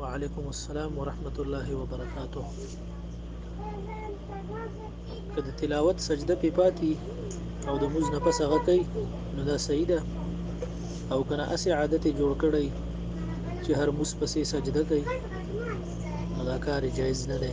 وعلیکم السلام ورحمت الله وبرکاته که د تلاوت سجده په پاتې او د موز نه پس هغه کوي نو دا صحیح ده او کنه اسی عادت جوړ کړی چې هر موس پسې سجده کوي نو دا کار جایز نه دی